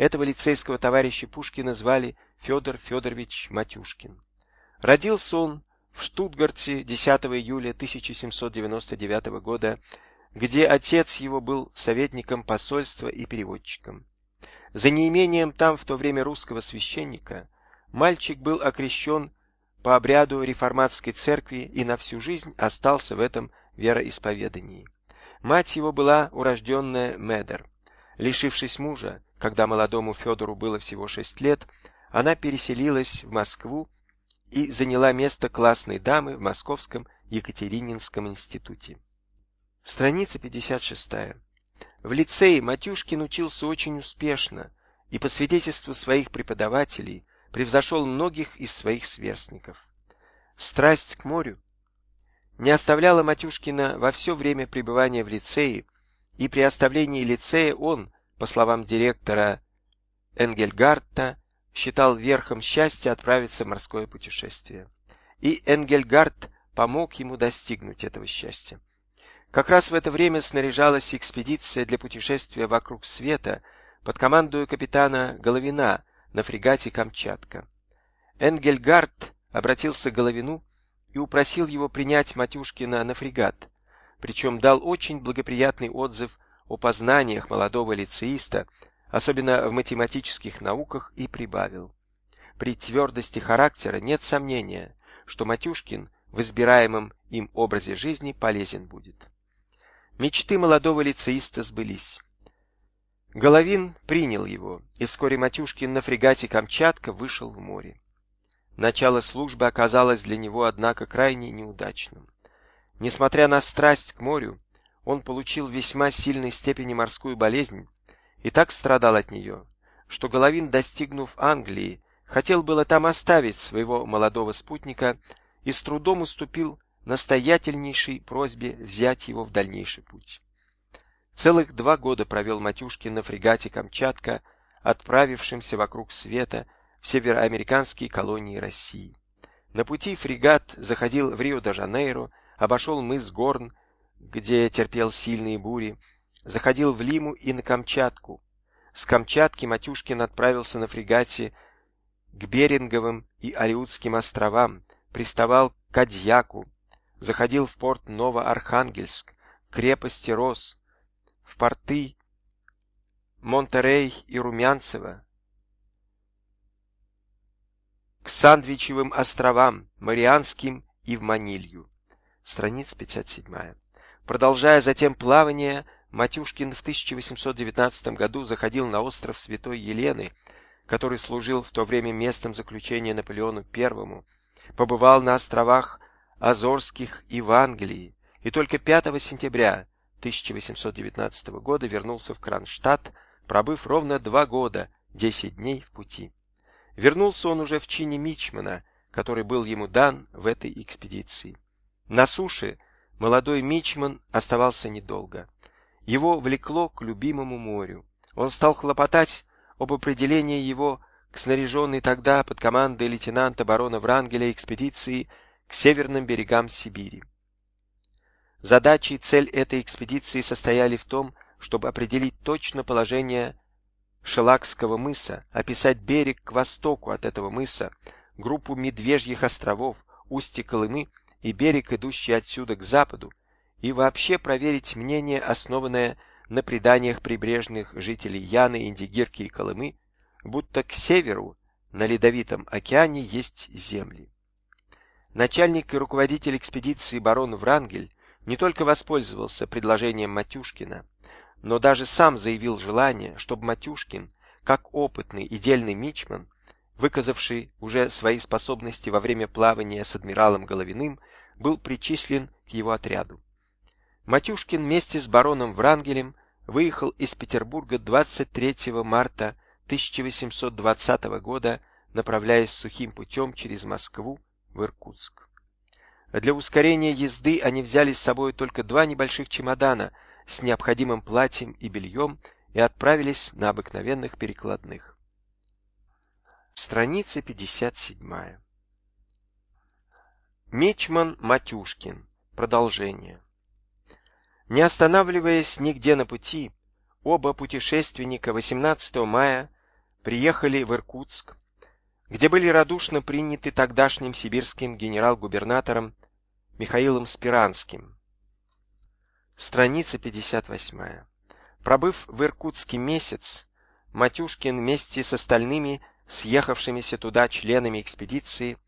Этого лицейского товарища Пушкина звали Федор Федорович Матюшкин. Родился он в Штутгарте 10 июля 1799 года, где отец его был советником посольства и переводчиком. За неимением там в то время русского священника мальчик был окрещен по обряду реформатской церкви и на всю жизнь остался в этом вероисповедании. Мать его была урожденная Медер. Лишившись мужа, когда молодому Федору было всего шесть лет, она переселилась в Москву и заняла место классной дамы в Московском Екатерининском институте. Страница 56. В лицее Матюшкин учился очень успешно и по свидетельству своих преподавателей превзошел многих из своих сверстников. Страсть к морю не оставляла Матюшкина во все время пребывания в лицее, и при оставлении лицея он, по словам директора Энгельгарта, считал верхом счастья отправиться в морское путешествие. И Энгельгард помог ему достигнуть этого счастья. Как раз в это время снаряжалась экспедиция для путешествия вокруг света под командою капитана Головина на фрегате Камчатка. Энгельгард обратился к Головину и упросил его принять Матюшкина на фрегат, причем дал очень благоприятный отзыв о познаниях молодого лицеиста, особенно в математических науках, и прибавил. При твердости характера нет сомнения, что Матюшкин в избираемом им образе жизни полезен будет. Мечты молодого лицеиста сбылись. Головин принял его, и вскоре Матюшкин на фрегате Камчатка вышел в море. Начало службы оказалось для него, однако, крайне неудачным. Несмотря на страсть к морю, он получил в весьма сильной степени морскую болезнь и так страдал от нее, что Головин, достигнув Англии, хотел было там оставить своего молодого спутника и с трудом уступил настоятельнейшей просьбе взять его в дальнейший путь. Целых два года провел Матюшкин на фрегате Камчатка, отправившемся вокруг света в североамериканские колонии России. На пути фрегат заходил в Рио-де-Жанейро, обошел мыс Горн, где терпел сильные бури, заходил в Лиму и на Камчатку. С Камчатки Матюшкин отправился на фрегате к Беринговым и Алиутским островам, приставал к Адьяку, заходил в порт Новоархангельск, крепости Рос, в порты Монтерей и Румянцево, к Сандвичевым островам, Марианским и в Манилью. Страница 57. Продолжая затем плавание, Матюшкин в 1819 году заходил на остров Святой Елены, который служил в то время местом заключения Наполеону I, побывал на островах Азорских и в Англии, и только 5 сентября 1819 года вернулся в Кронштадт, пробыв ровно два года, 10 дней в пути. Вернулся он уже в чине мичмана, который был ему дан в этой экспедиции. На суше молодой мичман оставался недолго. Его влекло к любимому морю. Он стал хлопотать об определении его к снаряженной тогда под командой лейтенанта барона Врангеля экспедиции к северным берегам Сибири. Задача и цель этой экспедиции состояли в том, чтобы определить точно положение Шелакского мыса, описать берег к востоку от этого мыса, группу Медвежьих островов, устье Колымы и берег, идущий отсюда к западу, и вообще проверить мнение, основанное на преданиях прибрежных жителей Яны, Индигирки и Колымы, будто к северу на Ледовитом океане есть земли. Начальник и руководитель экспедиции барон Врангель не только воспользовался предложением Матюшкина, но даже сам заявил желание, чтобы Матюшкин, как опытный и дельный мичман, выказавший уже свои способности во время плавания с адмиралом Головиным, был причислен к его отряду. Матюшкин вместе с бароном Врангелем выехал из Петербурга 23 марта 1820 года, направляясь сухим путем через Москву в Иркутск. Для ускорения езды они взяли с собой только два небольших чемодана с необходимым платьем и бельем и отправились на обыкновенных перекладных. Страница 57. Мичман Матюшкин. Продолжение. Не останавливаясь нигде на пути, оба путешественника 18 мая приехали в Иркутск, где были радушно приняты тогдашним сибирским генерал-губернатором Михаилом Спиранским. Страница 58. Пробыв в Иркутске месяц, Матюшкин вместе с остальными съехавшимися туда членами экспедиции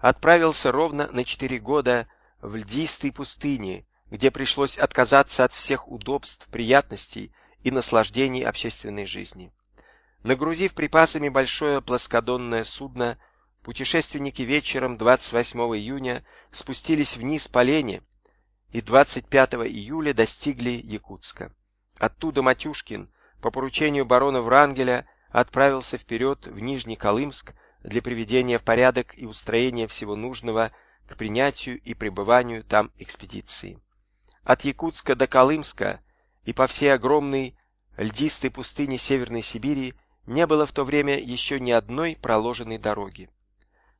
отправился ровно на четыре года в льдистой пустыне, где пришлось отказаться от всех удобств, приятностей и наслаждений общественной жизни. Нагрузив припасами большое плоскодонное судно, путешественники вечером 28 июня спустились вниз по Лене и 25 июля достигли Якутска. Оттуда Матюшкин по поручению барона Врангеля отправился вперед в Нижний Колымск для приведения в порядок и устроения всего нужного к принятию и пребыванию там экспедиции. От Якутска до Колымска и по всей огромной льдистой пустыне Северной Сибири не было в то время еще ни одной проложенной дороги.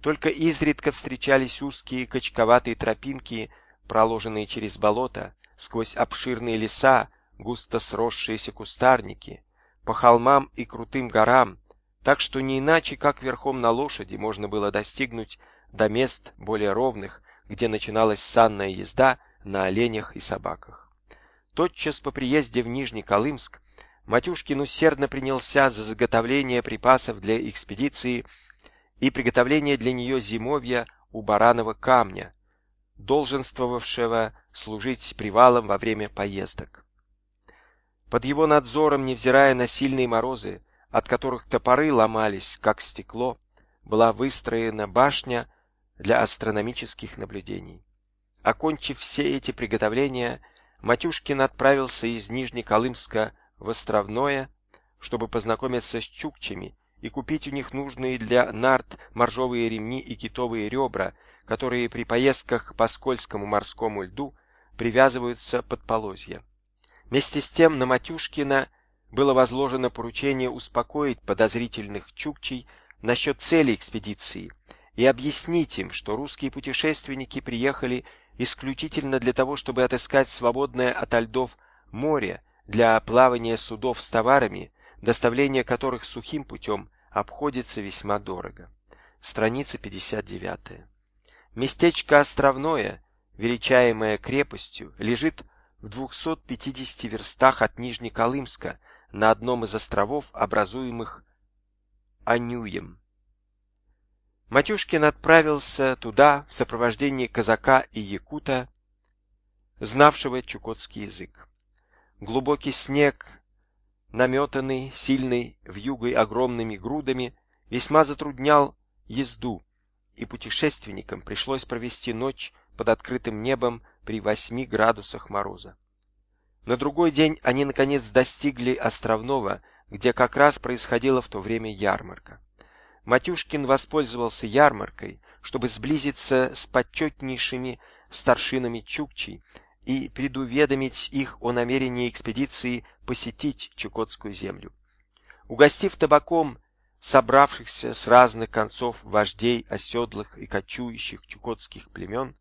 Только изредка встречались узкие качковатые тропинки, проложенные через болото, сквозь обширные леса, густо сросшиеся кустарники, по холмам и крутым горам, так что не иначе, как верхом на лошади, можно было достигнуть до мест более ровных, где начиналась санная езда на оленях и собаках. Тотчас по приезде в Нижний Колымск Матюшкин усердно принялся за заготовление припасов для экспедиции и приготовление для нее зимовья у Баранова камня, долженствовавшего служить привалом во время поездок. Под его надзором, невзирая на сильные морозы, от которых топоры ломались, как стекло, была выстроена башня для астрономических наблюдений. Окончив все эти приготовления, Матюшкин отправился из Нижнеколымска в Островное, чтобы познакомиться с чукчами и купить у них нужные для нарт моржовые ремни и китовые ребра, которые при поездках по скользкому морскому льду привязываются под полозья. Вместе с тем на Матюшкина было возложено поручение успокоить подозрительных чукчей насчет цели экспедиции и объяснить им, что русские путешественники приехали исключительно для того, чтобы отыскать свободное от льдов море для плавания судов с товарами, доставление которых сухим путем обходится весьма дорого. Страница 59. Местечко Островное, величаемое крепостью, лежит в 250 верстах от Нижнеколымска на одном из островов, образуемых Анюем. Матюшкин отправился туда в сопровождении казака и якута, знавшего чукотский язык. Глубокий снег, наметанный сильной вьюгой огромными грудами, весьма затруднял езду, и путешественникам пришлось провести ночь под открытым небом при 8 градусах мороза. На другой день они наконец достигли Островного, где как раз происходила в то время ярмарка. Матюшкин воспользовался ярмаркой, чтобы сблизиться с почетнейшими старшинами Чукчей и предуведомить их о намерении экспедиции посетить Чукотскую землю. Угостив табаком собравшихся с разных концов вождей оседлых и кочующих чукотских племен,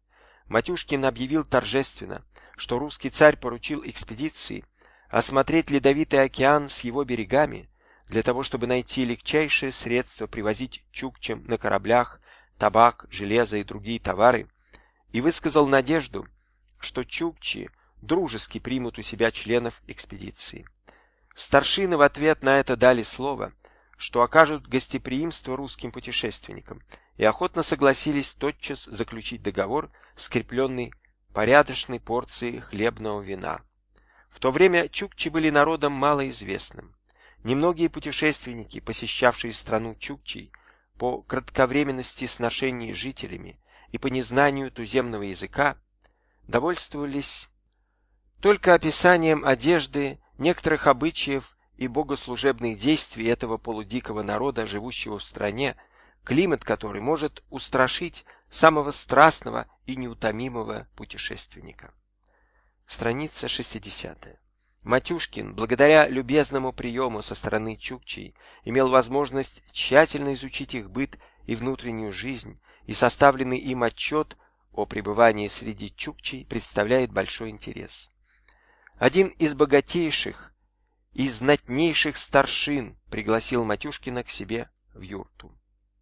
Матюшкин объявил торжественно, что русский царь поручил экспедиции осмотреть ледовитый океан с его берегами для того, чтобы найти легчайшее средство привозить чукчам на кораблях табак, железо и другие товары, и высказал надежду, что чукчи дружески примут у себя членов экспедиции. Старшины в ответ на это дали слово, что окажут гостеприимство русским путешественникам, и охотно согласились тотчас заключить договор, скрепленный порядочной порцией хлебного вина. В то время чукчи были народом малоизвестным. Немногие путешественники, посещавшие страну чукчей, по кратковременности сношений с жителями и по незнанию туземного языка, довольствовались только описанием одежды, некоторых обычаев и богослужебных действий этого полудикого народа, живущего в стране, климат которой может устрашить самого страстного и неутомимого путешественника. Страница 60. Матюшкин, благодаря любезному приему со стороны чукчей, имел возможность тщательно изучить их быт и внутреннюю жизнь, и составленный им отчет о пребывании среди чукчей представляет большой интерес. Один из богатейших из знатнейших старшин пригласил Матюшкина к себе в юрту.